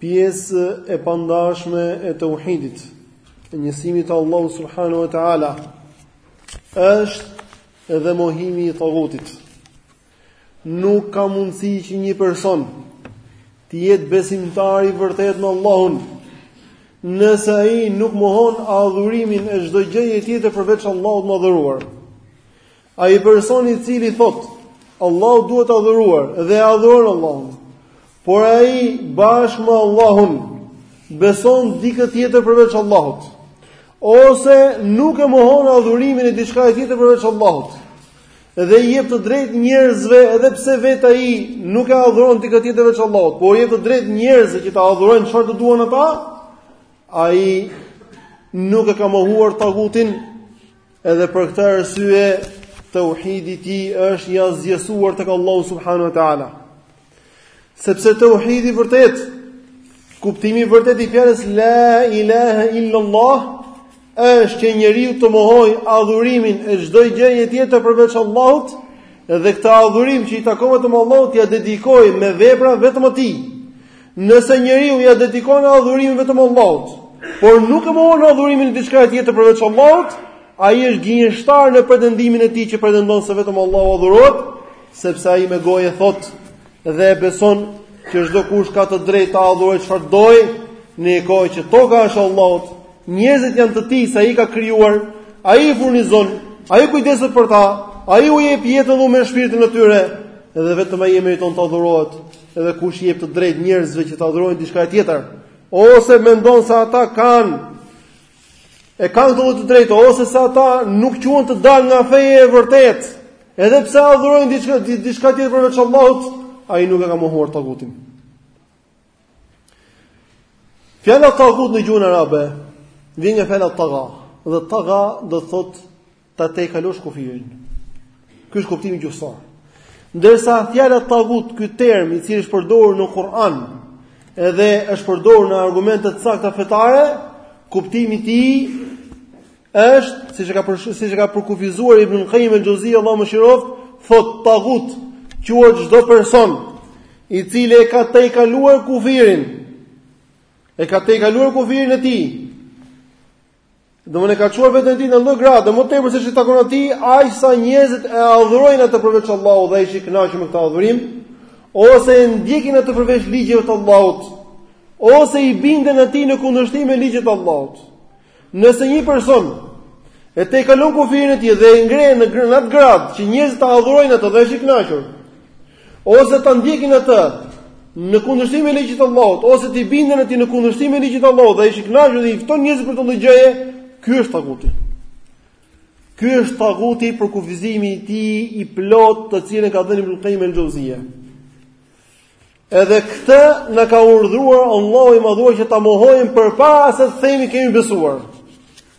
Pjesë e pandashme e teuhidit, e njësimit të Allahu subhanahu wa taala, është edhe mohimi i tagutit. Nuk ka mundësi që një person të jetë besimtar i vërtetë në Allahun, nëse ai nuk mohon adhurimin e çdo gjëje tjetër përveç Allahut të madhëruar. Ai personi i cili thotë Allahu duhet të adhuruar dhe e adhuron Allahun. Por ai bashkë me Allahun beson dikë tjetër përveç Allahut. Ose nuk e mohon adhurimin e diçkaje tjetër përveç Allahut. Dhe i jep të drejtë njerëzve edhe pse vetë ai nuk e adhuron dikë tjetër veç Allahut, por i jep të drejtë njerëzve që ta adhurojnë çfarë të duan ata, ai nuk e ka mohuar tagutin, Edhe për këtë arsye tauhidi i tij është i asgjësuar tek Allahu subhanahu wa taala. Sepse tauhidi i vërtetë, kuptimi i vërtetë i fjalës la ilaha illa Allah është që njeriu të mohojë adhurimin e çdo gjëje tjetër përveç Allahut dhe këtë adhurim që i takon vetëm Allahut t'ia dedikojë me vepra vetëm atij. Nëse njeriu ia dedikon adhurimin vetëm Allahut, por nuk e mohon adhurimin e diçkaje tjetër përveç Allahut, ai është gënjeshtar në pretendimin e tij që pretendon se vetëm Allahu adhurohet, sepse ai me gojë thotë dhe e beson që çdokush ka të drejtë të adhurojë çfarë të dojë, në një kohë që toka është e Allahut, njerëzit janë të tij se ai i ka krijuar, ai i furnizon, ai kujdeset për ta, ai u jep jetën dhe u merr shpirtin e tyre, edhe vetëm ai e meriton të adhurohet. Edhe kush i jep të drejtë njerëzve që të adhurojnë diçka tjetër, ose mendon se ata kanë e kanë këtë të drejtë ose se ata nuk quhen të dalë nga feja e vërtetë, edhe pse adhurojnë diçka diçka tjetër përveç Allahut, ai nuk e ka mohuar tagutin. Fjala tagut në gjuhën arabe vjen nga fjala taga, dhe taga do thotë Ta tejkalosh kufirin. Ky është kuptimi gjuhësor. Ndërsa fjala tagut, ky term i cili është përdorur në Kur'an, edhe është përdorur në argumente të sakta fetare, kuptimi i tij është, siç e ka përsh, siç e ka përkufizuar Ibn el-Kajim el-Xheuzi, Allahu e mëshiroftë, thotë tagut, quhet çdo person i cili e ka tejkaluar kufirin, e ka tejkaluar kufirin e tij, Domethënë e ka çuar veten e tij në atë gradë, dhe më tepër se ç'i takon atij, aq sa njerëzit e adhurojnë atë përveç Allahut dhe ai është i kënaqur me këtë adhurim, ose e ndjekin atë përveç ligjeve të Allahut, ose i binden atij në kundërshtim me ligjet e Allahut. Nëse një person e tejkalon kufirin e tij dhe e ngre në, në atë gradë që njerëzit ta adhurojnë atë dhe ai është i kënaqur, Ose ta ndjekin atë në kundërshtim me ligjin e Allahut, ose t'i binden atij në kundërshtim me ligjin e Allahut, dhe ai është i kënaqur dhe i fton njerëzit për këtë lloj gjëje, ky është taguti. Ky është taguti përkufizimi i tij i plot, të cilën ka dhënë Ibn Qayyim el-Jauziyja. Edhe këtë na ka urdhruar Allahu i madhuar që ta mohojmë përpara se të themi kemi besuar.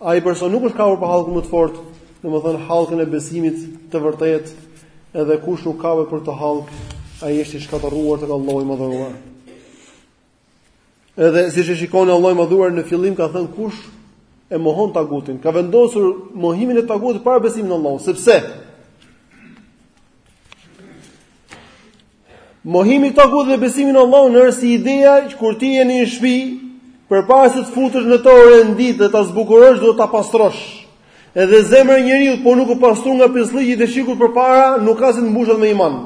Ai person nuk është kapur për hallkën më të fortë, domethënë hallkën e besimit të vërtetë, edhe kush nuk kapet për atë hallkë, ai është i shkatërruar tek Allahu i Madhëruar. Edhe siç e shikoni Allahu i Madhëruar në fillim ka thënë kush e mohon tagutin, ka vendosur mohimin e tagutit para besimit në Allah, sepse Mohimi i tagutit dhe besimi në Allahun është si ideja që kur ti hyn në një shpi, përpara se të futësh në të orenditë dhe ta zbukurosh duhet ta pastrosh. Edhe zemra e njeriut, po nuk u pastru nga pisllëqet e shirkut përpara, nuk ka si të mbushet me iman.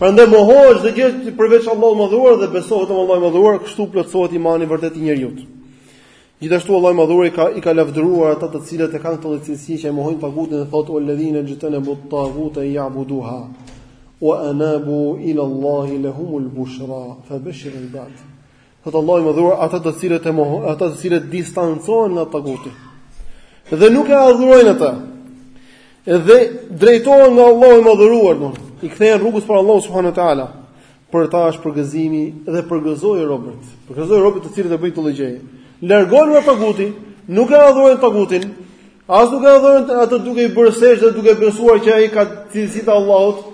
Prandaj mohohet çdo gjë përveç Allahut madhuar dhe besohet te Allahu madhuar, kështu plotësohet imani i vërtetë i njeriut. Gjithashtu Allahu i Madhëruar i ka i ka lavdëruar ata të cilët e kanë këtë lloj cilësie që e mohojnë tagutin dhe thotë walladhina jtanabu taguta an ya'buduha wa anabu ila Allahi lahumul bushra fa bashir al-ibad. Thotë Allahu i Madhëruar ata të cilët e mohojnë ata të cilët distancohen nga taguti dhe nuk e adhurojnë atë dhe drejtohen nga Allahu i Madhëruar, do i kthehen rrugës për Allahu subhanahu wa taala. Për ta është përgëzimi dhe përgëzoji robët. Përgëzoji robët të cilët e bëjnë këtë lloj gjëje. Largohen nga taguti, nuk e adhurojnë tagutin, as nuk e adhurojnë atë duke i bërë sexhde dhe duke besuar që ai ka cilësitë e Allahut,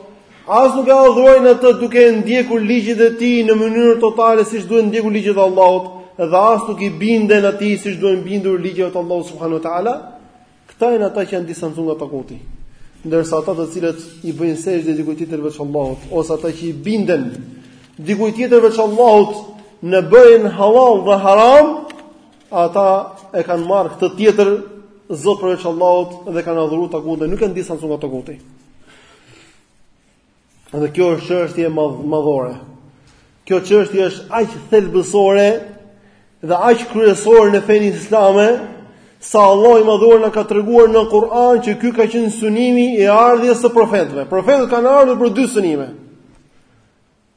as nuk e adhurojnë atë duke ndjekur ligjet e tij në mënyrë totale siç duhet ndjekur ligjet e Allahut dhe as nuk i binden atij siç duhen bindur ligjeve të Allahut subhanahu ue teala, Këta janë ata që janë distancuar nga taguti, ndërsa ata të cilët i bëjnë sexhde dikujt tjetër veç Allahut, ose ata që i binden dikujt tjetër veç Allahut në bërjen hallall dhe haram, ata e kanë marrë këtë tjetër zot përveç Allahut dhe kanë adhuruar tagutin, nuk janë distancuar nga takuti. Dhe kjo është çështje madhore. Kjo çështje është aq thelbësore dhe aq kryesore në fenë islame, sa Allahu i madhuar na ka treguar në Kur'an që ky ka qenë synimi i ardhjes së profetëve. Profetët kanë ardhur për dy synime.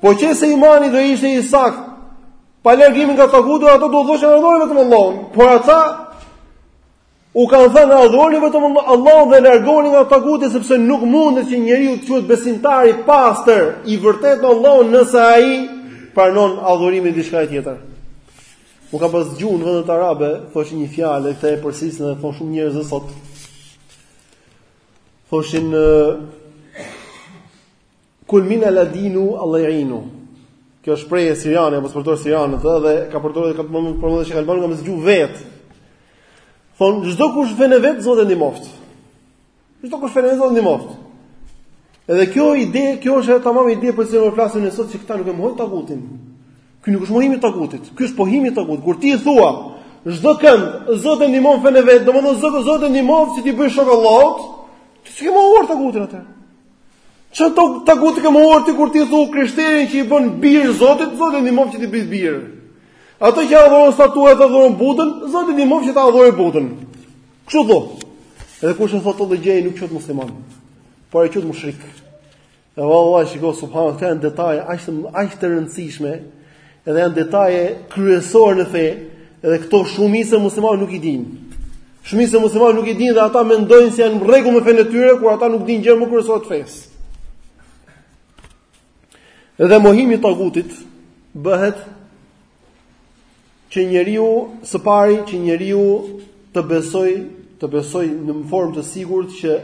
Po qe se imani do ishte i saktë, pa largimin nga taguti ata do thoshin adhuroni vetëm Allahun. Por ata u kanë thënë adhuroni vetëm Allahun dhe largoni nga taguti sepse nuk mundet që njeriu të quhet besimtar i pastër, i vërtetë në Allahun nëse ai pranon adhurimin e diçkaje tjetër. U ka pas gjuhë në vendet arabe, thoshin një fjalë këtë e përsërisin dhe thon shumë njerëz sot. Thoshin Kul min ala dinu Allah inu. Kjo është shprehje siriane apo proverb sirian atë dhe ka përdorur dhe ka përmendur edhe shejh Albani me gjuhë vet. Thonë çdo kush në fenë vet Zoti ndihmoft. Çdo kush në fenë vet Zoti ndihmoft. Edhe kjo ide, kjo është edhe tamam ide për cilën flasin sot se këta nuk e mohojnë tagutin. Ky nuk është mohimi i tagutit. Ky është pohimi i tagutit. Kur ti i thua çdo kënd Zoti ndihmoft në fenë vet, domethënë Zoti Zoti ndihmoft që t'i bësh shok Allahut, ti s'ke mohuar tagutin atë. Çfarë taguti ke mohuar ti kur ti thua krishterin që i bën bir Zotit, Zoti e ndihmoftë që t'i bëjë bir. Ata që adhurojnë statujat dhe adhurojnë Budën, Zoti i ndihmoftë që ta adhurojnë Budën. Kështu thua. Edhe kush e thotë këtë lloj gjëje nuk quhet musliman, por quhet mushrik. E vallahi, shiko, subhanallah, këto janë detaje aq të rëndësishme, Edhe janë detaje kryesore në fe, edhe këto shumica muslimanë nuk i dinë. Shumica muslimanë nuk i dinë dhe ata mendojnë se janë në rregull me fenë e tyre kur ata nuk dinë gjënë më kryesore të fesë. Edhe mohimi i tagutit bëhet që njeriu së pari që njeriu të besoj, të besoj në formë të sigurt që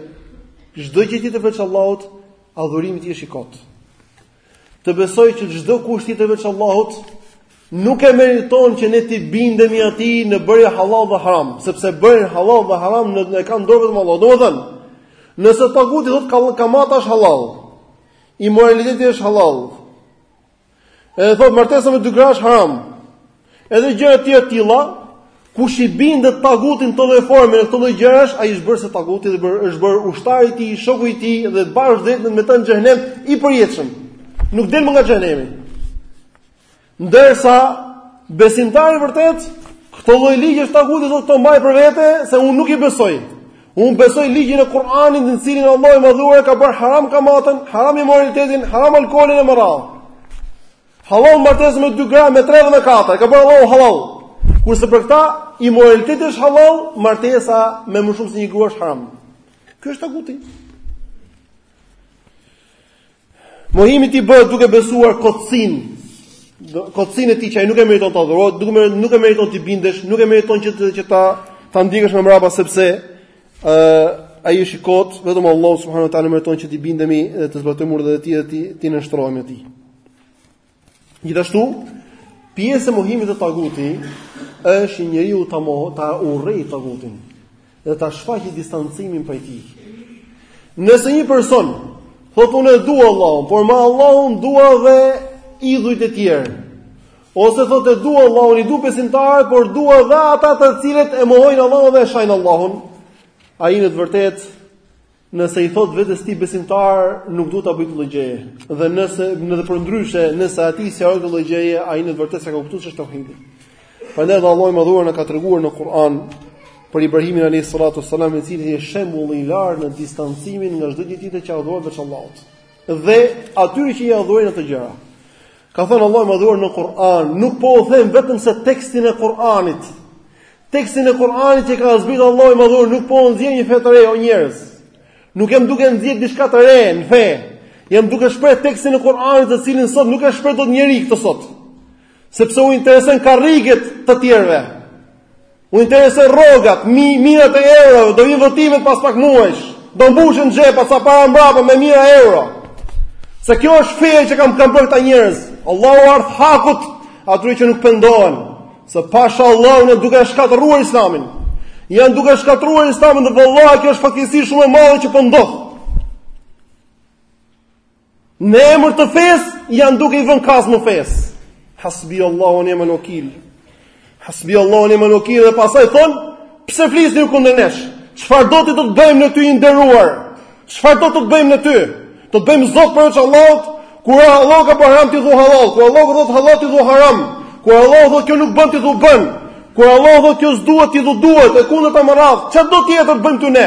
çdo gjë tjetër veç Allahut, adhurimi i tij është i kotë. Të besoj që çdo kush tjetër veç Allahut nuk e meriton që ne t'i bindemi atij në bërje halal dhe haram, sepse bërjen halal dhe haram e ka në dorë vetëm Allahu. Domethënë, nëse taguti thotë kamata është halal. Imoraliteti është halal. Edhe thotë martesa me dy gra është haram. Edhe gjëra të tjera të tilla, kush i bindet tagutit në këto lloj forme, këto lloj gjërash, ai është bërë si taguti dhe bërë, është bërë ushtari i tij, shoku i tij dhe bashkë do jetë me të në xhenem i përjetshëm. Nuk del më nga xhenemi. Ndërsa besimtari i vërtetë këto lloj ligjesh të tagutit thotë mbaji për vete se unë nuk i besoj. Unë besoj ligjin e Kur'anit në të cilin Allahu i Madhuar ka bërë haram kamatën, haram imoralitetin, haram alkoolin e me radhë. Hallall martesën me dy gra me tre dhe me katër, ka bërë Allahu hallall. Kurse për këta imoraliteti është hallall, martesa me më shumë se një grua është haram. Ky është taguti. Mohimi i tij bëhet duke besuar kotësinë, kotësinë e tij që ai nuk e meriton të adhurohet, nuk e nuk e meriton t'i bindesh, nuk e meriton që të që ta ta ndjekësh me mbrapa sepse ë uh, ai është i kot, vetëm Allahu subhanehu ue teala meriton që t'i bindemi dhe të zbatojmë urdhrat e tij dhe t'i t'i nënshtrohemi atij. Gjithashtu, pjesë e mohimit të tagutit është që njeriu ta mohë, ta urrejë tagutin dhe ta shfaqë distancimin prej tij. Nëse një person thotë unë e dua Allahun, por me Allahun dua dhe idhujt e tjerë, ose thotë e dua Allahun, i dua besimtarët, por dua dhe ata të cilët e mohojnë Allahun dhe e shajnë Allahun, ai në të vërtetë Nëse i thotë vetes ti besimtar, nuk duhet ta bëj këtë gjë. Dhe nëse në të përndryshe, nëse aty si ajo këtë gjë, ai në të vërtetë s'ka kuptuar ç'është tauhidi. Prandaj dhe Allahu i Madhëruar na ka treguar në Kur'an për Ibrahimin alayhis salatu wassalam, i cili është shembulli i lartë në distancimin nga çdo gjë tjetër që adhurohet veç Allahut. Dhe atyre që i adhurojnë ato gjëra. Ka thënë Allahu i Madhëruar në Kur'an, nuk po u them vetëm se tekstin e Kur'anit. Tekstin e Kur'anit që ka zbritur Allahu i Madhëruar nuk po u nxjerr një fe të re o njerëz. Nuk jam duke nxjerr diçka të re në fe. Jam duke shpreh tekstin e Kur'anit të cilin sot nuk e shpreh dot njeri këtë sot. Sepse u interesojnë karriget të tjerëve. U interesojnë rrogat, mi, mijërat e eurove, do vinë votimet pas pak muajsh. Do mbushin xhepat sa para mbrapa me mijëra euro. Se kjo është feja që kam kam bërë këta njerëz. Allahu u ardhtë hakut atyre që nuk pendohen. Se pasha Allahun janë duke shkatërruar Islamin. Janë duke shkatërruar Islamin dhe vallahi kjo është fatkeqësi shumë e madhe që po ndodh. Në emër të fesë janë duke i vënë kazmën fesë. Hasbi Allahu ne më nokil. Hasbi Allahu ne më nokil dhe pasaj thon, pse flisni ju kundër nesh? Çfarë do ti do të bëjmë ne ty i nderuar? Çfarë do të të bëjmë ne ty? Do të bëjmë zot përveç Allahut? Kur Allah ka bërë haram ti thu halal, kur Allah thotë halal ti thu haram, kur Allah thotë kjo nuk bën ti thu bën, kur Allah thotë kjo s'duhet ti thu duhet, e kundërta me radhë, çfarë do tjetër të bëjmë ty ne?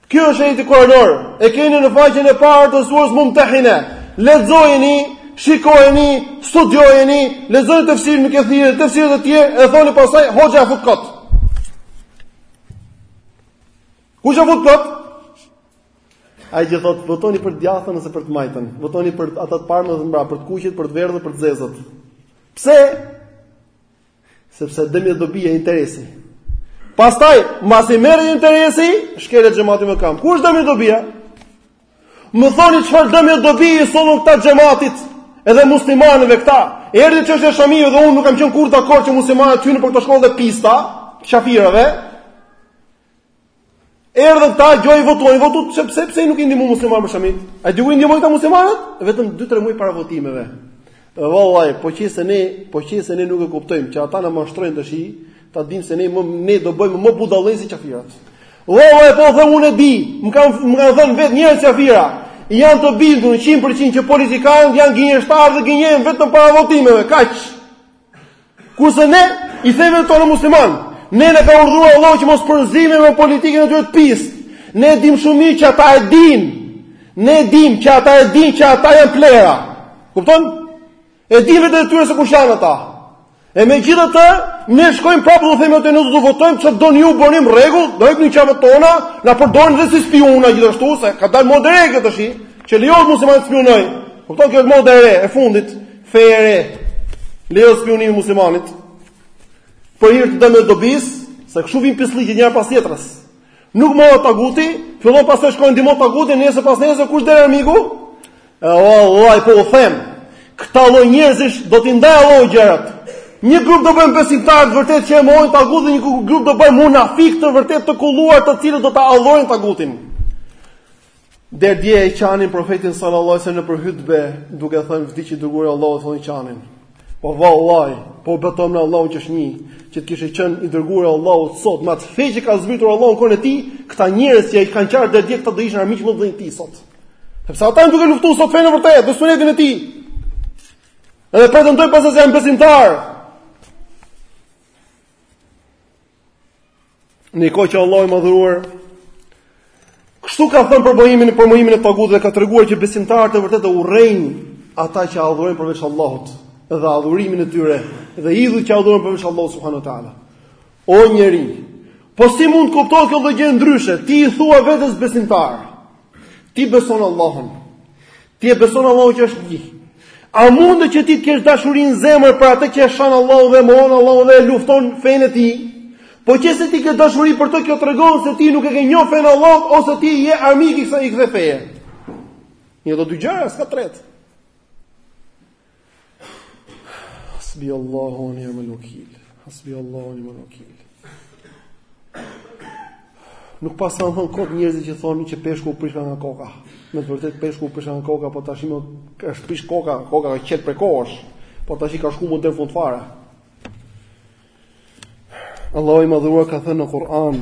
Ky është ajeti kuranor. E keni në faqen e parë të surës Mumtahina. Lexojeni, shikojeni, studiojeni, lexojeni tefsirin e Ibn Kethirit, tefsirat e tjerë, e thoni pastaj hoxha ia fut kot. Kush ia fut kot? Ai që thotë votoni për të djathtën ose për të majtën, votoni për ata të parët ose të mbramët, për të kuqit, për të verdhët, për të zezët. Pse? Sepse dëmi dhe dobia interesi. Pastaj, mbasi merret interesi, shkelet xhamati me kam. Ku është dëmi e dobia? Më thoni çfarë dëmi e dobie i sollën këta xhamatit, edhe muslimanëve këta. Erdhi çështja e shamive dhe unë nuk kam qenë kurrë dakord që muslimanët të hyjnë nëpër ato shkolla të pista, qafirave. Erdhën këta gjoja votuan, votu pse pse pse nuk i ndihmu muslimanët për shamitë? A di kur i ndihmojnë këta muslimanët? Vetëm 2-3 muaj para votimeve. Vallai, po qe se ne, po qe se ne nuk e kuptojmë që ata na mashtrojnë, të paktën ta dim se ne më ne do bëjmë më budallenj se qafirat. Vallai po them unë e di, më kanë më kanë thënë vetë njerëz qafira. Janë të bindur 100% që politikanët janë gënjeshtarë dhe gënjejnë vetëm para votimeve, kaq. Kurse ne i themi vetes tonë musliman, ne na ka urdhëruar Allahu që mos përzihemi me politikën e tyre të pistë. Ne dim shumë mirë që ata e dinë. Ne dim që ata e dinë që ata janë plera. Kupton? E dinë veten e tyre se kush janë ata. E megjithatë, ne shkojmë prapë dhe themi do t'ju votojmë që do na bëni rregull, do e për një qafat tona, na përdorin dhe si spiuna gjithashtu, se ka dalë modë e re tashi që lejohet muslimani të spiunojë, kupton kjo është modë e re e fundit, Fe e re, lejohet spiunimi i muslimanit, për hir të dëmit e dobisë, se kështu vijnë pisllëqe njëra pas tjetrës. Nuk mohohet taguti, fillon pastaj shkon ndihmohet taguti, nesër pasnesër, kush del armiku? E vallahi, po u them, këta lloj njerëzish do t'i ndajë Allahu gjërat. Një grup do bëhen besimtarë të vërtetë që e mohojnë tagutin, një grup do bëhen munafikë të vërtetë të kulluar të cilët do ta adhurojnë tagutin. Deri dje e qanin profetin sallallahu alajhi wasallam nëpër hutbe, duke thënë vdiq i dërguari i Allahut thonë qanin. Po vallaj, po u betohem në Allahun që është një, që të kishte qenë i dërguari i Allahut sot, me atë fe që ka zbritur Allahu në kohën e tij, këta njerëz që e kanë qarë deri dje këta do ishin armiq më të mëdhenj të tij sot. Sepse ata janë duke luftuar sot fenë e vërtetë dhe sunetin e tij. Edhe pretendojnë prapë se janë besimtarë. Në një kohë që Allahu i madhëruar kështu ka thënë për mohimin, për mohimin e tagutit dhe ka treguar që besimtarët e vërtetë i urrejnë ata që adhurojnë përveç Allahut dhe adhurimin e tyre dhe idhujt që adhurojnë përveç Allahut subhanuhu teala. O njeri, po si mund të kuptohet kjo lloj gjëje ndryshe? Ti i thua vetes besimtar. Ti beson Allahun. Ti e beson Allahun që është një. A mundet që ti të kesh dashuri në zemër për atë që e shan Allahun dhe e mohon Allahun dhe e lufton fenë e tij? Po qe se ti ke dashuri për të kjo tregon se ti nuk e ke njoh fenë e Allahut ose ti je armik i kësaj i kësaj feje. Një nga dy gjërat, s'ka të tretë. Hasbi Allahu wa ni'mal wakeel. Hasbi Allahu wa ni'mal wakeel. Nuk paskan thënë kot njerëzit që thonin që peshku u prish nga koka. Me të vërtetë peshku u prish nga koka, po tash s'është prish koka, koka ka qelb prej kohësh. Po tash i ka shku më deri fund fare. Allahu i madhëruar ka thënë në Kur'an,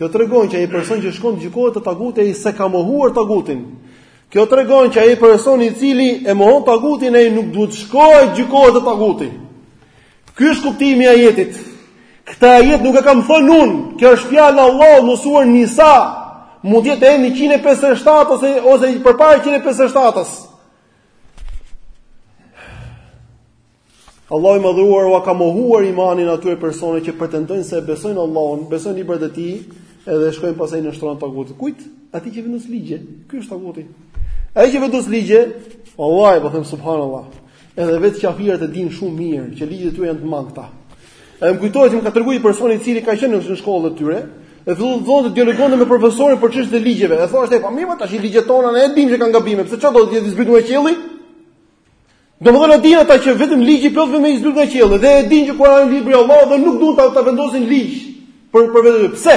Kjo tregon që ai person që shkon gjykohet te taguti ai s'e ka mohuar tagutin. Kjo tregon që ai person i cili e mohon tagutin ai nuk duhet të shkojë gjykohet te taguti. Ky është kuptimi i ajetit. Këtë ajet nuk e kam thënë unë. Kjo është fjala e Allahut në surën Nisa. Mund të jetë te 157 ose ose përpara 157-s. Allahu i Madhëruar ua ka mohuar imanin atyre personave që pretendojnë se e besojnë Allahun, besojnë librat e Tij, edhe shkojnë pasaj nënshtrohen tagutit. Kujt? Atij që vendos ligje. Ky është taguti. Ai që vendos ligje, Allahu, po them subhanallah. Edhe vetë kafirët e dinë shumë mirë që ligjet e tyre janë të mangëta. Edhe më kujtohet që më ka treguar një person i cili ka qenë në shkollën e tyre, e filloi thotë të dialogonte me profesorin për çështje të ligjeve. E thoshte, "Po mirë, tashi ligjet tona ne e dimë që kanë gabime. Pse çfarë do të jetë zbritur nga qielli?" Domethënë e dinë ata që vetëm ligji i plotë vetëm zbret nga qielli dhe e dinë që Kurani është libri i Allahut dhe nuk duan ta ta vendosin ligj për për vetë. Pse?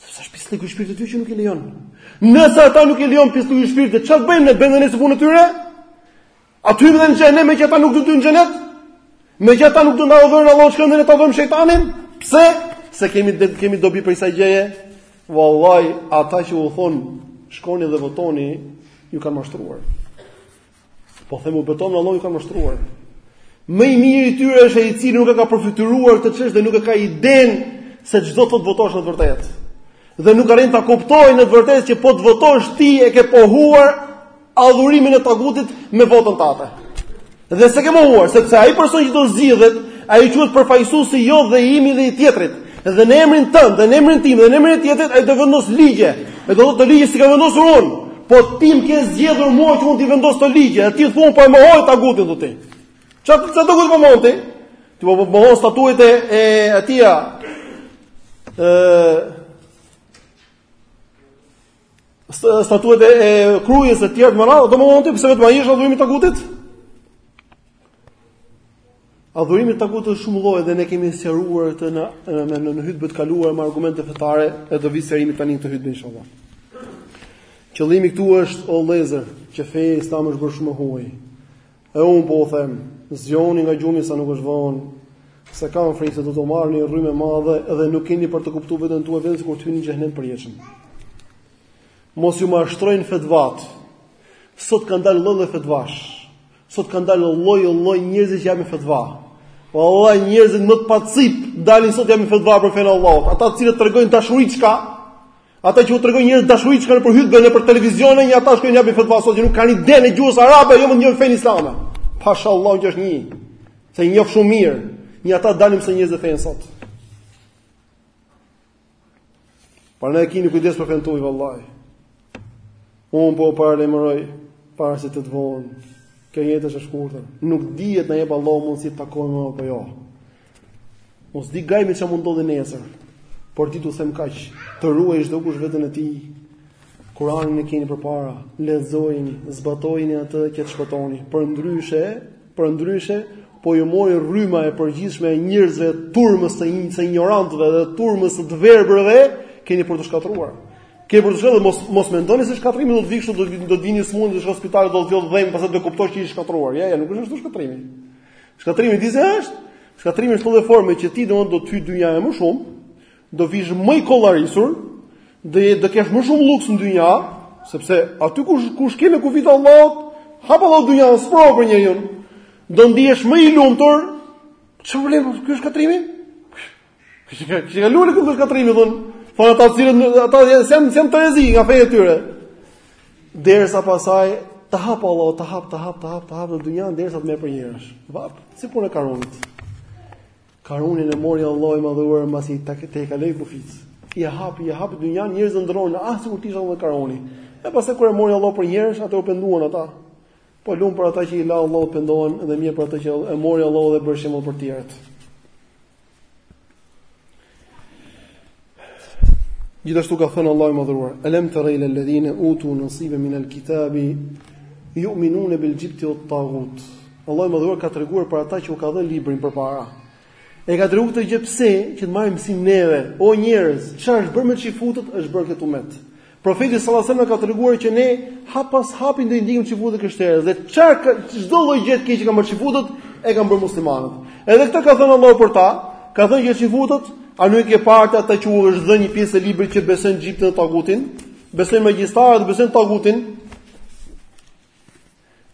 Sepse është pisllëk i shpirtit tyre që nuk e lejon. Nëse ata nuk e lejon pisllëku i shpirtit, çfarë bëjmë ne brenda e së punës tyre? A të hyjmë në xhehenem meqë ata nuk do të në xhenet? Meqë ata nuk do të adhurojnë Allahun, çka ndonë ta vëmë shejtanin? Pse? Se kemi kemi dobi prej kësaj gjëje. Wallahi, ata që u thonë shkoni dhe votoni, ju kanë mashtruar. Po them u betohem në Allah u kanë mashtruar. Më i miri i tyre është ai i cili nuk e ka përfytyruar këtë çështje dhe nuk e ka idenë se ç'do të thotë të votosh në të vërtetë. Dhe nuk arrin ta kuptojë në të vërtetë që po të votosh ti e ke pohuar adhurimin e tagutit me votën tate. Dhe s'e ke mohuar, sepse ai person që do zgjidhet, ai quhet përfaqësuesi jot dhe i imi dhe i tjetrit. Dhe në emrin tënd, dhe në emrin tim, dhe në emrin e tjetrit ai do vendosë ligje. E ato ligje s'i kam vendosur unë. Po ti më ke zgjedhur mua që unë t'i vendos këto ligje, e ti thua po e mohoj tagutin thotë. Çfarë çfarë taguti po mohon ti? Ti po po mohon statujat e e atia. ë statujat e, e Krujës e tjerë me radhë, do mohosh ti pse vetëm ai është adhurimi i tagutit? Adhurimi i tagutit është shumë lloje dhe ne kemi sqaruar këtë në në në, në hutbë të kaluara me argumente fetare e do vijë sqarimi tani në këtë hutbë inshallah. Qëllimi këtu është o vëllezër, që feja islame është bërë shumë e huaj. E unë po u them, zgjohuni nga gjumi sa nuk është vonë, se kam frikë se do t'u marrë një rrymë e madhe dhe nuk keni për të kuptuar vetën tuaj vetëm kur të hyni në xhehenem përjetshëm. Mos ju mashtrojnë fetvat. Sot kanë dalë lloj-lloj fetvash. Sot kanë dalë lloj-lloj njerëzish që japin fetva. Vallahi njerëzit më të pacipë dalin sot japin fetva për fenë e Allahut. Ata të cilët tregojnë dashuri çka? Ata që u tregojnë njerëz dashuri çka në pyetje nëpër televizione, nja ata shkojnë japin fetva sot që nuk kanë ide në gjuhën arabe, jo më një fenë islame. Pasha Allahun që është një. Se i njoh shumë mirë, nja ata dalin u mësojnë njerëzve fenë sot. Prandaj kini kujdes për fenë tuaj vallahi. Unë po paralajmëroj para se të jetë vonë. Kjo jetë është e shkurtër. Nuk dihet na jep Allahu mundësi të takohemi apo jo. Më s'dihet gajbi çfarë mund ndodhë nesër. Por di t'u them kaq, të ruajë çdokush veten e tij, Kuranin e keni përpara, lexojeni, zbatojeni atë që të shpëtoni. Përndryshe, përndryshe, po ju mori rryma e përgjithshme e njerëzve turmës së injë, së injorantëve dhe turmës të verbërve, keni për t'u shkatërruar. Keni për t'u shkatërruar, mos, mos mendoni se shkatërrimi do të vijë kështu, do, do vini sëmundë, do shkatërruar spitalet, do të vjodhë dhejmë, pastaj do kuptosh që je shkatërruar. Jo, jo, nuk është ky shkatërrimi. Shkatërrimi, di si është? Shkatërrimi është dhe formë që ti do të hyjë dynjaja më shumë, Do vish më i kollarisur, do je do kesh më shumë luks në dynja, sepse aty kush kush kalon kufijt Allahut, hap Allahu dynjanë sprovë për njeriu. Do ndihesh më i lumtur. Çfarë problem ky shkatërrimi? Kishë ka kishë kaluar në këtë shkatërrimi thon, thon ata të cilët ata janë janë të verbër nga feja e tyre. Derisa pastaj të hap Allahu, të hap, të hap, të hap, të hap dynjan derisa të merr përnjëherësh. Vap, si puna e Karunit. Karunin e mori Allahu i madhëruar mbasi te tejkaloi kufijtë. I hapi, ia hapi dynjan, njerëzit ëndërronin ah sikur të isha unë Karuni. E pastaj kur e mori Allahu përnjëherësh, atëherë u penduan ata. Po lum për ata që i la Allahu pendohen dhe mjerë për ata që e mori Allahu dhe e bëri shembull për të tjerët. Gjithashtu ka thënë Allahu i Madhëruar: "Alam tara ila alladhina utu nasiban min alkitabi yu'minuna bil jibti wat taghut." Allahu i Madhëruar ka treguar për ata që u ka dhënë librin përpara. E ka treguar këtë gjë pse që të marrim mësim neve, o njerëz, çfarë është bërë me çifutët, është bërë në këtë umet. Profeti sallallahu alajhi wasallam ka treguar që ne hap pas hapi do i ndjekim çifutët, krishterët dhe çfarë çdo lloj gjëje të keqe që kanë bërë çifutët e kanë bërë muslimanët. Edhe këtë ka thënë Allahu për ta, ka thënë që çifutët a nuk i ke parë ata që u është dhënë një pjesë e librit që besojnë xhiptin dhe tagutin, besojnë magjistarët, besojnë tagutin.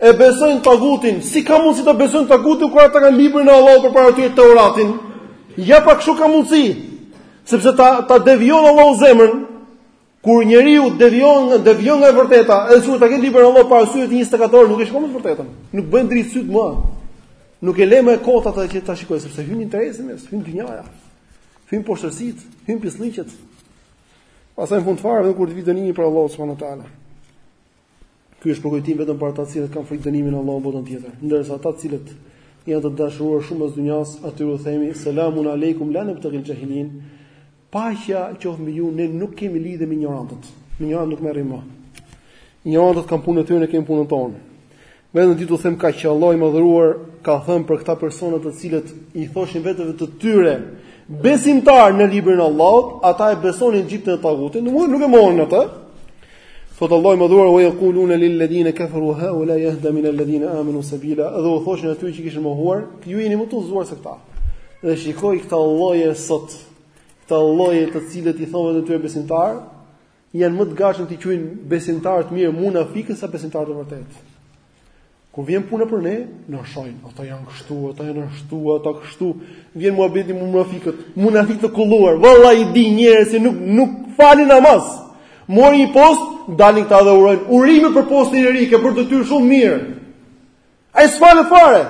E besojnë tagutin. Si ka mundësi të besojnë tagutin kur ata kanë librin e Allahut përpara tyre Teuratin? Ja pa kështu ka mundësi. Sepse ta ta devijon Allahu zemrën kur njeriu devijon nga devijon nga e vërteta, edhe sikur ta ketë librin e Allahut para syve të 24 orë nuk e shikon më të vërtetën. Nuk bëjnë dritë syt më. Nuk e lë më kotat atë që ta shikojë sepse hyn interesi, hyn dynjaja. Hyn poshtërsitë, hyn pisllëqet. Pastaj në fund fare vetëm kur të vijë dënimi prej Allahut subhanahu wa taala. Ky është përkujtim vetëm për ata të cilët kanë frikë dënimin e Allahut botën tjetër, ndërsa ata të cilët janë të dashuruar shumë pas dynjas, atyre u themi selamun alejkum la nabtagil jahilin. Paqja qoftë mbi ju, ne nuk kemi lidhje me injorantët. Me injorantët nuk merrim më. Injorantët kanë punën e tyre, ne kemi punën tonë. Vetëm do t'u them kaq që Allahu i Madhëruar ka thënë për këta persona të cilët i thoshin vetes së tyre besimtarë në librin e Allahut, ata e besonin xhiptin e tagutin, nuk nuk e mohonin atë. Thotë Allahu i Madhëruar wa yaqulun lil ladhina kafaru haulai ahda min alladhina amanu sabila. Edhe u thoshin atyre që kishin mohuar, ju jeni më të udhëzuar se këta. Dhe shikoji këta lloje sot, këta lloje të cilët i thonë vetes tyre besimtarë, janë më të gatshëm t'i quajnë besimtarë të mirë munafikët sa besimtarë të vërtetë. Kur vjen puna për ne, na shajnë, ata janë kështu, ata janë ashtu, ata kështu. Vjen muhabeti me munafikët, munafikë të kulluar. Vallahi di njerëz që nuk nuk falin namaz. Mori një post, dalin këta dhe urojnë. Urime për postin e ri, ke bërë detyrë shumë mirë. Ai s'falet fare.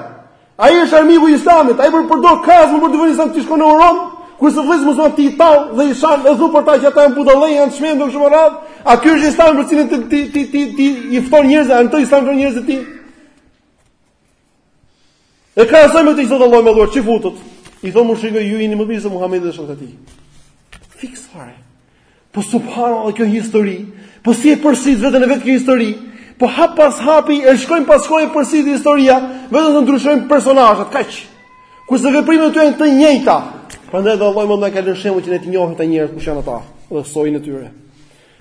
Ai është armiku i Islamit. Ai përdor kazmë për të vënë Islam ti shkon e uron, kurse vëllezërit muslimanë ti i tall dhe i shan e thua për ta që ata janë budallë, janë të çmendur kështu me radhë. A ky është Islami për të cilin ti ti ti ti, ti i fton njerëzit, a ndonjë Islam për njerëzit ti? E ka asaj me të gjithë Allahu i madhëruar, çifutët i thonë mushrikëve ju jeni më mirë se Muhamedi dhe shokët e tij. Fiks fare. Po subhanallah dhe kjo histori. Po si e përsërit veten e vet kjo histori? Po hap pas hapi e shikojmë po shikojmë përsëritet historia, vetëm se ndryshojnë personazhet, kaq. Kurse veprimet e tyre janë të njëjta. Prandaj dhe Allahu i madhëruar ka lënë shembull që ne t'i njohim këta njerëz kush janë ata, dhe sojin e tyre.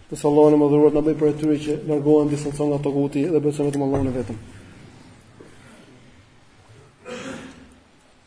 Të sallallahu alaihi wasallam na bëjë prej atyre që largohen distancohen nga taguti dhe besojnë vetëm Allahun e vetëm.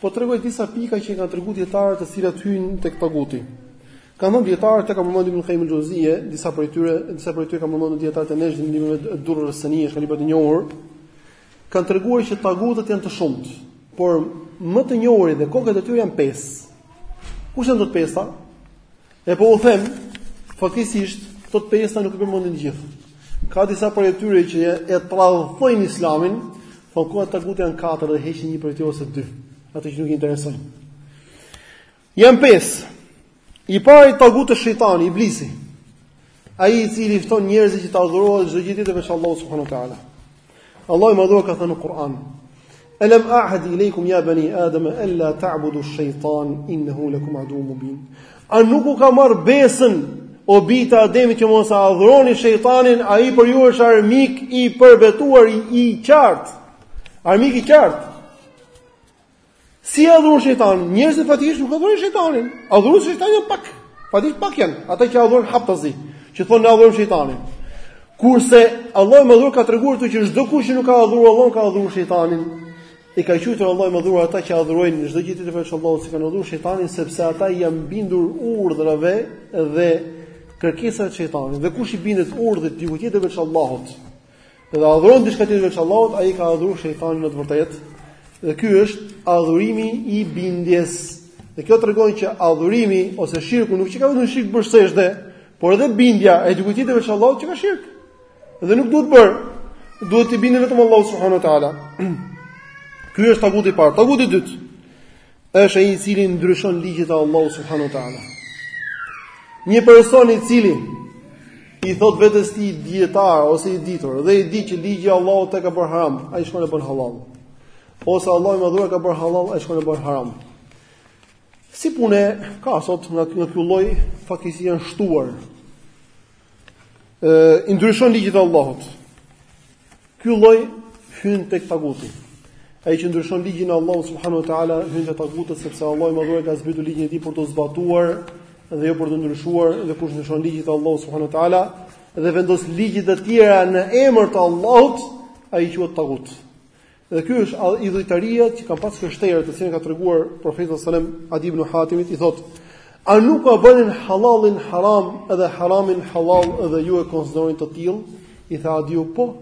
Po tregoj disa pika që i kanë treguar dijetarët të cilat hyjnë tek taguti. Kanë thënë dijetarët, e ka përmendur Ibn Qayyim al-Jawziyya, disa prej tyre, disa prej tyre kanë përmendur dijetarët e Nexhdit në librin Durer es-Senije, është një libër i njohur. Kanë treguar që tagutët janë të shumtë, por më të njohurit dhe kokët e tyre janë pesë. Kush janë këto të pesta? E po u them, faktikisht, këto të pesta nuk i përmendin të gjithë. Ka disa prej tyre që e tradhtojnë islamin, thonë kokat e tagutit janë katër dhe heqin një prej tyre ose dy, ato që nuk i interesojnë. Janë pesë, i pari tagut është shejtani, Iblisi, Ai i cili fton njerëzit që të adhurohet çdo gjë tjetër veç Allahut subhanuhu teala. Allahu i madhëruar ka thënë në Kur'an: "Alam a'had ilaykum ya bani Adam an la ta'budu ash-shaytan innahu lakum aduwwun mubin." A nuk u ka marrë besën o bijtë e Ademit që mos e adhuroni shejtanin, ai për ju është armik i përbetuar i, i qartë. Armik i qartë. Si e adhuron shejtanin? Njerëzit faktikisht nuk adhurojnë shejtanin. Adhurojnë shejtanin janë pak. Faktikisht pak janë. Ata që adhurojnë haptazi, që thonë ne adhurojmë shejtanin. Kurse Allahu i madhëruar ka treguar këtu që çdokush që nuk ka adhuruar Allahun ka adhuruar shejtanin. I ka quajtur Allahu i madhëruar ata që adhurojnë çdo gjë tjetër veç Allahut, se kanë adhuruar shejtanin sepse ata janë bindur urdhrave dhe kërkesave të shejtanit. Dhe kush i bindet urdhrit të dikujt tjetër veç Allahut, Dhe adhuron diçka tjetër veç Allahut, ai ka adhuruar shejtanin në të vërtetë. Dhe ky është adhurimi i bindjes. Dhe kjo tregon që adhurimi ose shirku nuk qenka vetëm shirk për sexhde, por edhe bindja e dikujt tjetër veç Allahut qenka shirk. Dhe nuk duhet bërë. Duhet t'i bindet vetëm Allahut subhanahu wa taala. Ky është taguti i parë, taguti i dytë. Është ai i cili ndryshon ligjet e Allahut subhanuhu teala. Një person i cili i thot vetes si dijetar ose i ditur dhe i di që ligji i Allahut tek ka bërë haram, ai shkon e bën hallall. Ose Allahu i madhëruar ka bërë hallall, ai shkon e bën haram. Si puna ka sot nga ky lloj, fatkeqësisht janë shtuar. ë i ndryshon ligjet e Allahut. Ky lloj hyn tek taguti. Ai që ndryshon ligjin e Allahut subhanuhu teala hyn te taguti sepse Allahu i madhëruar ka zbritur ligjin e tij për t'u zbatuar dhe jo për t'u ndryshuar dhe kush ndryshon ligjet e Allahut subhanuhu teala dhe vendos ligje të tjera në emër të Allahut, ai quhet tagut. Dhe kjo është idhujtaria që kanë pas krishterët, të cilën ka treguar profeti sallallahu alajhi wasallam Adi ibn Hatimit i thotë: "A nuk ua bënin hallallin haram dhe haramin hallall dhe ju e konsideroni të tillë?" I tha Adiu: "Po."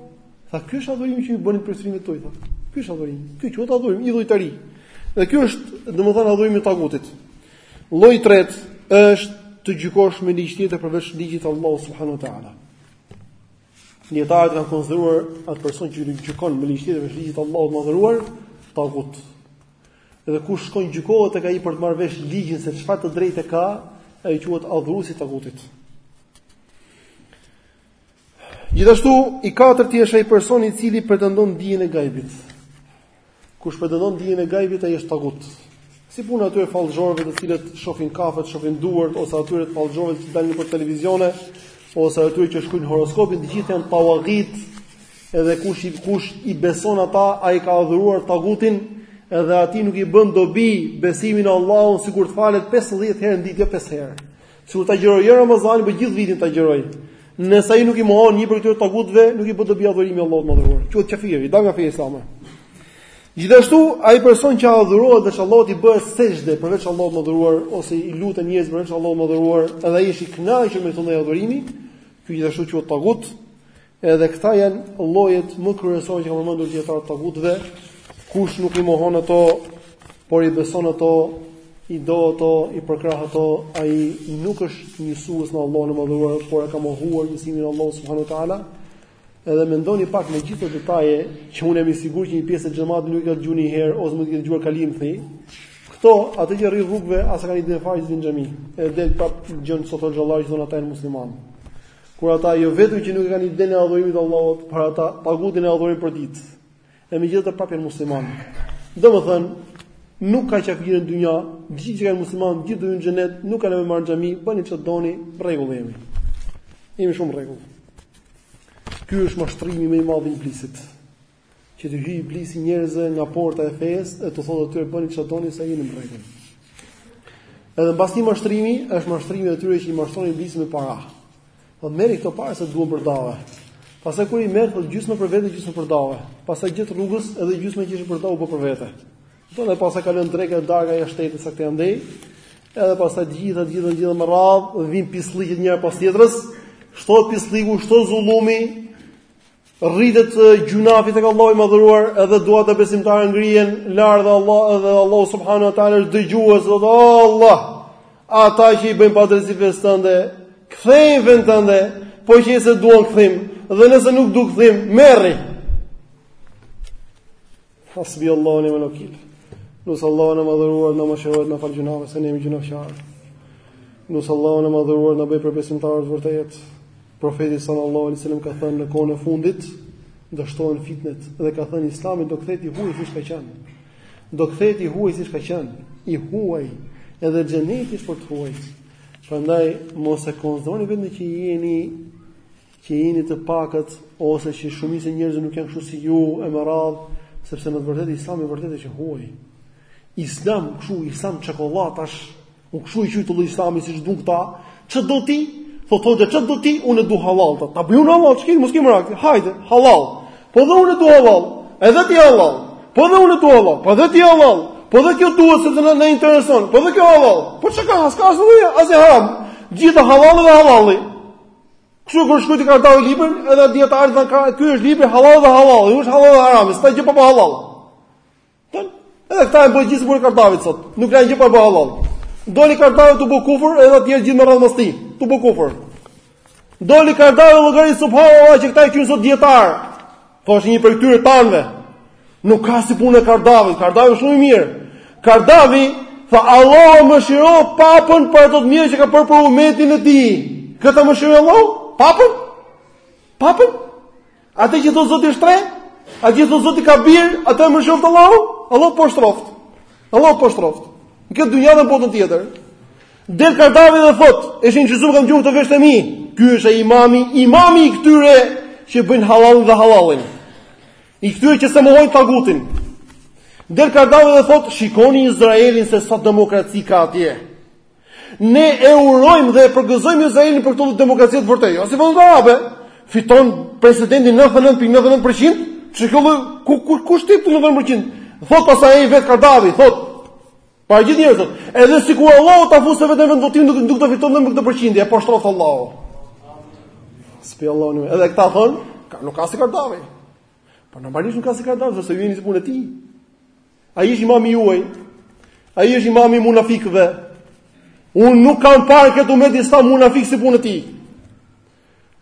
Tha: "Ky është adhurimi që ju bëni priftërinjve tuaj." Ky është adhurimi. Ky quhet adhurim idhujtari. Dhe ky është, domethënë, adhurimi i tagutit. Lloji i tretë është të gjykosh me ligj tjetër përveç ligjit të Allahut subhanuhu teala. Dijetarët kanë konsideruar atë person që gjykon me ligj tjetër veç ligjit të Allahut të madhëruar, tagut. Edhe kush shkon gjykohet tek ai për të marrë vesh ligjin se çfarë të drejtë ka, ai quhet adhuruesi i tagutit. Gjithashtu, i katërti është ai person i cili pretendon dijen e gajbit. Kush pretendon dijen e gajbit ai është tagut. Si puna atyre fallxhorëve të cilët shohin kafet, shohin duart ose atyre të fallxhorëve që dalin nëpër televizione ose atyre që shkruajnë horoskopin, të gjithë janë tawagit. Edhe kush i kush i beson ata, ai ka adhuruar tagutin, edhe atij nuk i bën dobi besimi në Allahun sikur të falet 50 herë në ditë, jo 5 herë. Sikur ta agjëroj jo Ramazanin, por gjithë vitin ta agjëroj. Nëse ai nuk i mohon një prej këtyre tagutëve, nuk i bën dobi adhurimi i Allahut madhëruar. Quhet kafir, i dalë nga feja islame. Gjithashtu, ai person që adhurohet veç Allahut i bëhet sexhde përveç Allahut madhëruar ose i luten njerëzit përveç Allahut madhëruar, edhe ai është i kënaqur me këtë lloj adhurimi, ky gjithashtu quhet tagut. Edhe këta janë llojet më kryesore që kanë përmendur dijetarët e tagutëve, kush nuk i mohon ato, por i beson ato, i do ato, i përkrah ato, ai nuk është njësues në Allahun e Madhëruar, por e ka mohuar njësimin e Allahut subhanuhu teala. Edhe mendoni pak me gjithë këto detaje që unë jam i sigurt që një pjesë e xhamatit nuk i ka dëgjuar një herë ose mund t'i ketë dëgjuar kalimthi. Kurse ata që rrinë rrugëve, as kanë idenë fare se s'vijnë në xhami. Edhe del prap gjen sot hoxhallarë që thonë ata janë muslimanë. Kur ata jo vetëm që nuk e kanë idenë e adhurimit të Allahut, por ata tagutin e adhurojnë për ditë. E megjithatë prapë janë muslimanë. Domethënë, nuk ka qafirë në dynja, gjithë qenkan muslimanë, gjithë do hyjnë në xhenet, nuk kanë nevojë as me ardhë në xhami, bëni çfarë doni, rregull jemi. Jemi shumë rregull. Ky është mashtrimi më i madh i iblisit. që të hyjë iblisi njerëzve nga porta e fesë dhe t'u thotë atyre bëni çfarë doni se jeni në rregull. Edhe më i madhi mashtrim, është mashtrimi i atyre që i mashtron iblisi me para. Po merri këto para se duhen për dave. Pastaj kur i merr thotë gjysmë për vete, gjysmë për dave. Pastaj gjithë rrugës edhe gjysmë që ishin për dave po për vete. Do ti pastaj kalon dreka e darka e shtetit sa këtej andej. Edhe pastaj të gjitha të gjitha gjithë me radhë vijnë pislliqet njëra pas tjetrës. Shto pislliku, shto zullumi, Rritet gjunafi tek Allahu i madhëruar, edhe duat e besimtarëve ngrihen lart dhe Allah edhe Allahu subhanahu wa taala është dëgjues dhe o Allah, ata që i bëjnë padrejtësi fesë tënde, ktheji në fenë tënde, po që se duan kthim, dhe nëse nuk do kthim, merri. Hasbi Allahu ue nimel wakil. Lus Allahun e madhëruar na mëshirojë e na fal gjunafet se ne jemi gjunafqarë. Lus Allahun e madhëruar na bëjë prej besimtarëve të vërtetë. Profeti sallallahu alaihi wasallam ka thënë në kohën e fundit do shtohen fitnet dhe ka thënë Islami do kthehet i huaj siç ka qenë. Do kthehet i huaj siç ka qenë, i huaj edhe xheneti është për të huajt. Prandaj mos e konsideroni veten që jeni që jeni të pakët ose që shumica e njerëzve nuk janë kështu si ju e me radhë, sepse në të vërtetë Islami i vërtetë është i huaj. Islam kështu, Islam çokollatash, u kthye në çokollatë Islami siç duan këta, ç'do ti? Po thotë dhe çfarë do ti? Unë do halal, ta bëj unë halal, ç'ke mos ki merak. Hajde, halal. Po dhe unë do halal. Edhe ti halal. Po dhe unë do halal. Po dhe ti halal. Po dhe kjo duhet se të na intereson. Po dhe kjo halal. Po çka ka? S'ka asnjë, asgjë haram. Gjithë halal dhe halal. Kështu kur shkruajti Kardavi librin, edhe dijetarët thanë, ky është libri halal dhe halal, jo është halal dhe haram, s'la gjë pa bo halal. Tan, edhe këta e bëjnë gjysmën e Kardavit sot. Nuk lanë gjë pa bo halal. Doli Kardavi tu bo kufur, edhe të tjerët gjithë me radhë mas tij, tu bo kufur. Doli Kardavi llogari subhanallahu që këta e quajnë sot dijetar. Po thoshte një prej këtyre tanëve. Nuk ka si puna e Kardavit, Kardavi shumë i mirë. Kardavi tha Allahu e mëshiroftë papën për ato të mira që ka bërë për umetin e tij. Ka ta mëshirojë Allahu papën? Papën? Atë që thotë Zoti është tre? Atë që thotë Zoti ka bir, atë e mëshiroftë Allahu? Allahu e poshtëroftë. Allahu e poshtëroftë. Në këtë dynja dhe botën tjetër. Del Kardavi dhe thotë, e shihni që e kam gju me veshët e mi, ky është imami, imami i këtyre që bëjnë halalin dhe halalin, i këtyre që s'e mohojnë tagutin. Del Kardavi dhe thotë, shikoni Izraelin se sa demokraci ka atje. Ne e urojmë dhe e përgëzojmë Izraelin për këtë demokraci të vërtetë, jo si vendet arabe, fiton presidenti 99.99%, që këllë, ku, ku, kush t'i jep 99% Thotë pastaj vetë Kardavi, thotë, Para gjithë njerëzve. Edhe sikur Allahu ta fusë vetëm në votim nuk nuk do fitonte këtë përqindje, poshtroftë Allahu. Spi Allahu nuk. Edhe këta thon, nuk ka si kardavi. Po normalisht nuk ka si kardavi, sepse ju jeni si punë e tij. Ai është imami juaj. Ai është imami i munafikëve. Unë nuk kam parë këtë umet kaq munafik si punë e tij.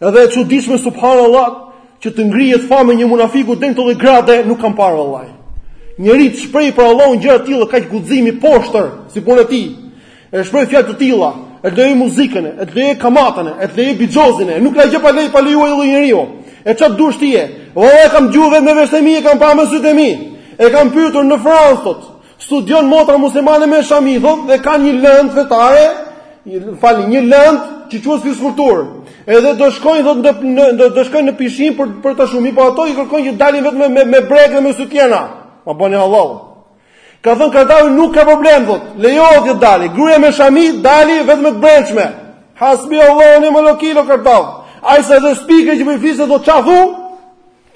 Edhe e çuditshme subhanallahu që të ngrihet fama e një munafiku deri në atë lloj grade nuk kam parë vallahi. Njeri të shprehë për Allahun gjëra të tilla kaq guxim i poshtër si puna e tij. E të shprehë fjalë të tilla, e të lejojë muzikën, e të lejojë kamatën, e të lejojë bixhozin, nuk la gjë pa le pa lejuar ai lloj njeriu. E çfarë të dush ti e. Vallahi e kam dëgju vetë me veshët e mi e kam pa me sytë e mi. E kanë pyetur në Francë thot. Studion motra muslimane me shami, thotë, dhe kanë një lëndë fetare, fal, një lëndë që quhet fizkulturë. Edhe do shkojnë thotë në do do shkojnë në pishinë për për ta shumë, po ato i kërkojnë që të dalin vetëm me me, me brekë dhe me sutjena. Aman Allahu. Ka thënë Kardavi nuk ka problem thotë. Lejohet të dalë. Gruaja me shami të dali vetëm me brendshme. Hasbi Allahu ue ni'mel uekil o Kardav. Ai sa do spikë që më flisë do çafu.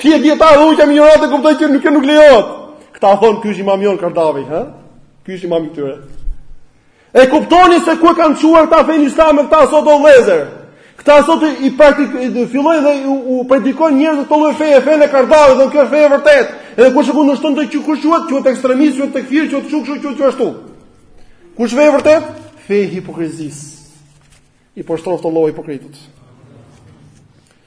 Ti je dijetar dhe unë jam ignorant e kuptoj që nuk kjo nuk lejohet. Këta thon ky është imami jon Kardavi, ha? Ky është imam i tyre. E kuptoni se ku e kanë çuar këta fen islam me këta, sot o vëllezër. Këta sot i praktik fillojnë dhe u, u predikojnë njerëzve atë lloj feje, fen e Kardavit, thonë kjo është feja e vërtet. Edhe kush e kundërshton atë çë qysh quhet, quhet ekstremist, quhet tekfir, quhet çu çu çu ashtu. Kush fe e vërtet? Fe e hipokrizis. I poshtroftë Allahu hipokritët.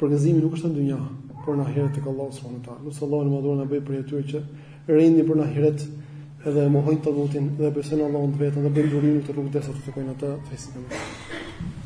Përgëzimi nuk është në dynja, por në ahiret tek Allahu subhanahu wa taala. Lus Allahun e madhëruar të na bëj prej atyre që rendin për në ahiret dhe e mohojnë tagutin dhe besojnë në Allahun të vetëm dhe bëjnë durim në këtë rrugë derisa ta takojnë atë të fesë.